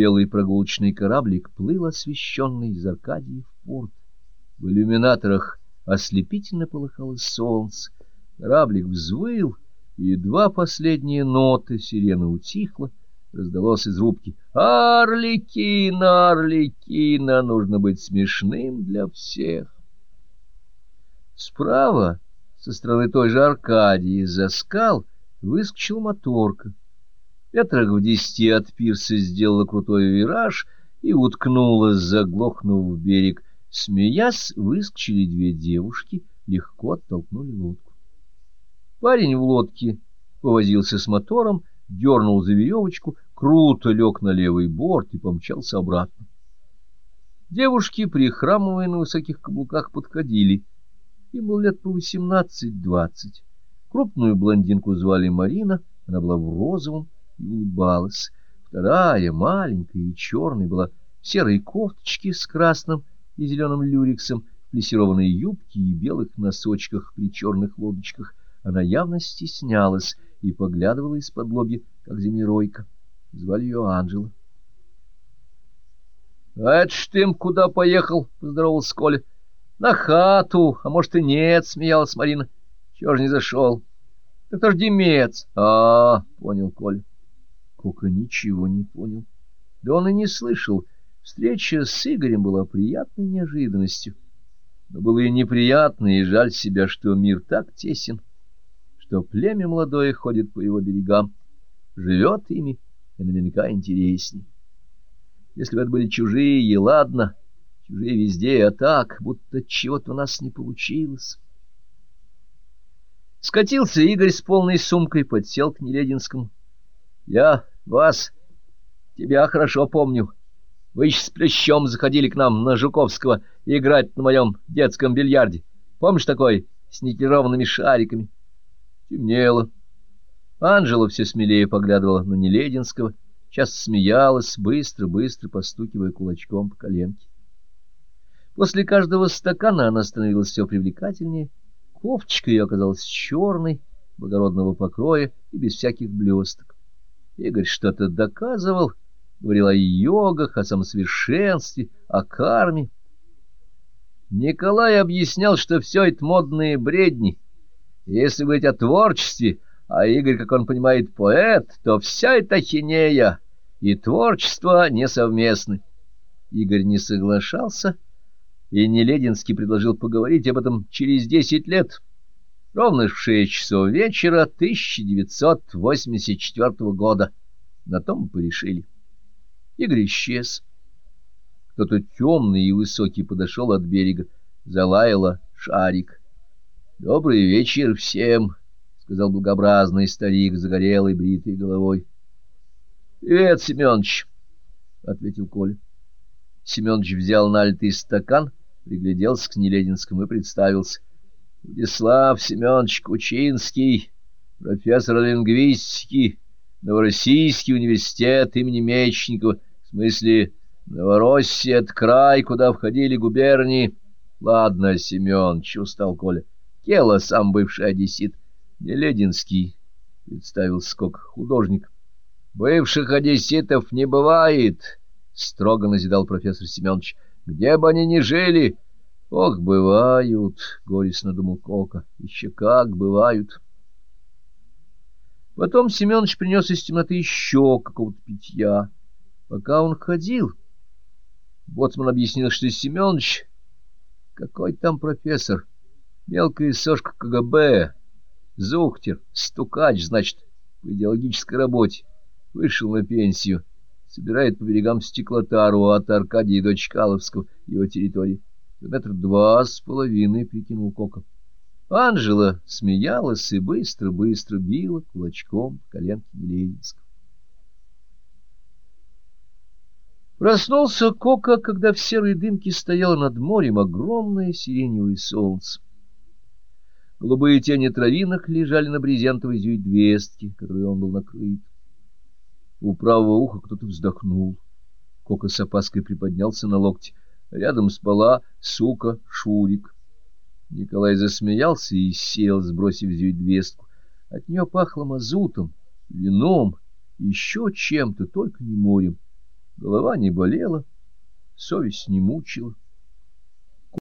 Белый прогулочный кораблик плыл освещенный из Аркадии в порт. В иллюминаторах ослепительно полыхало солнце. Кораблик взвыл, и два последние ноты сирены утихла, раздалось из рубки. «Арликина, Арликина, нужно быть смешным для всех!» Справа, со стороны той же Аркадии, за скал, выскочила моторка. Метрах в десяти от пирса сделала крутой вираж и уткнулась, заглохнув в берег. Смеясь, выскочили две девушки, легко оттолкнули лодку. Парень в лодке повозился с мотором, дернул за веревочку, круто лег на левый борт и помчался обратно. Девушки, прихрамывая на высоких каблуках, подходили — им было лет по восемнадцать-двадцать. Крупную блондинку звали Марина, она была в розовом и улыбалась. Вторая, маленькая и черная, была в серой кофточке с красным и зеленым люрексом, в плессированной юбке и белых носочках при черных лодочках. Она явно стеснялась и поглядывала из-под лобья, как землеройка. Звали ее Анжела. — А это ж ты куда поехал? — поздоровался Коля. На хату, а может и нет, смеялась Марина. Чего ж не зашел? Так то ж Демец. А, понял Коля. Кока ничего не понял. Да он и не слышал. Встреча с Игорем была приятной неожиданностью. Но было и неприятно, и жаль себя, что мир так тесен, что племя молодое ходит по его берегам, живет ими и наверняка интересней. Если бы это были чужие, ладно, Чужие везде, а так, будто чего-то у нас не получилось. Скатился Игорь с полной сумкой, подсел к Нелединскому. — Я вас, тебя хорошо помню. Вы с плещом заходили к нам на Жуковского играть на моем детском бильярде. Помнишь такой, с никелированными шариками? Темнело. Анжела все смелее поглядывала на Нелединского, часто смеялась, быстро-быстро постукивая кулачком по коленке. После каждого стакана она становилась все привлекательнее. Кофточка ее оказалась черной, благородного покроя и без всяких блесток. Игорь что-то доказывал, говорил о йогах, о самосовершенстве, о карме. Николай объяснял, что все это модные бредни. Если говорить о творчестве, а Игорь, как он понимает, поэт, то вся эта хинея и творчество несовместны. Игорь не соглашался, — и Нелединский предложил поговорить об этом через десять лет, ровно в шесть часов вечера 1984 года. На том мы порешили. Игорь исчез. Кто-то темный и высокий подошел от берега. Залаяла шарик. — Добрый вечер всем, — сказал благообразный старик с загорелой бритой головой. — Привет, Семенович, — ответил Коля. Семенович взял налитый стакан — пригляделся к Нелединскому и представился. Владислав Семенович Кучинский, профессор лингвистики, Новороссийский университет имени Мечникова, в смысле Новороссия — это край, куда входили губернии. Ладно, Семенович, устал Коля. Кело сам бывший одессит. Нелединский, — представил скок художник. Бывших одесситов не бывает, — строго назидал профессор Семенович. Где бы они ни жили... Ох, бывают, — горестно думал Кока, — еще как бывают. Потом Семенович принес из темноты еще какого-то питья. Пока он ходил, Боцман объяснил, что Семенович какой там профессор, мелкая сошка КГБ, Зухтер, стукач, значит, по идеологической работе, вышел на пенсию собирает по берегам стеклотару от Аркадия до Чкаловского, его территории. Метр два с половиной, прикинул Кока. Анжела смеялась и быстро-быстро била кулачком коленки Милейнского. Проснулся Кока, когда в серой дымке стояло над морем огромное сиреневое солнце. Голубые тени травинок лежали на брезентовой зюйдвестке, которой он был накрыт. У правого уха кто-то вздохнул. Кока с опаской приподнялся на локте. Рядом спала сука Шурик. Николай засмеялся и сел, сбросив зюйдвестку. От нее пахло мазутом, вином, еще чем-то, только не морем. Голова не болела, совесть не мучила.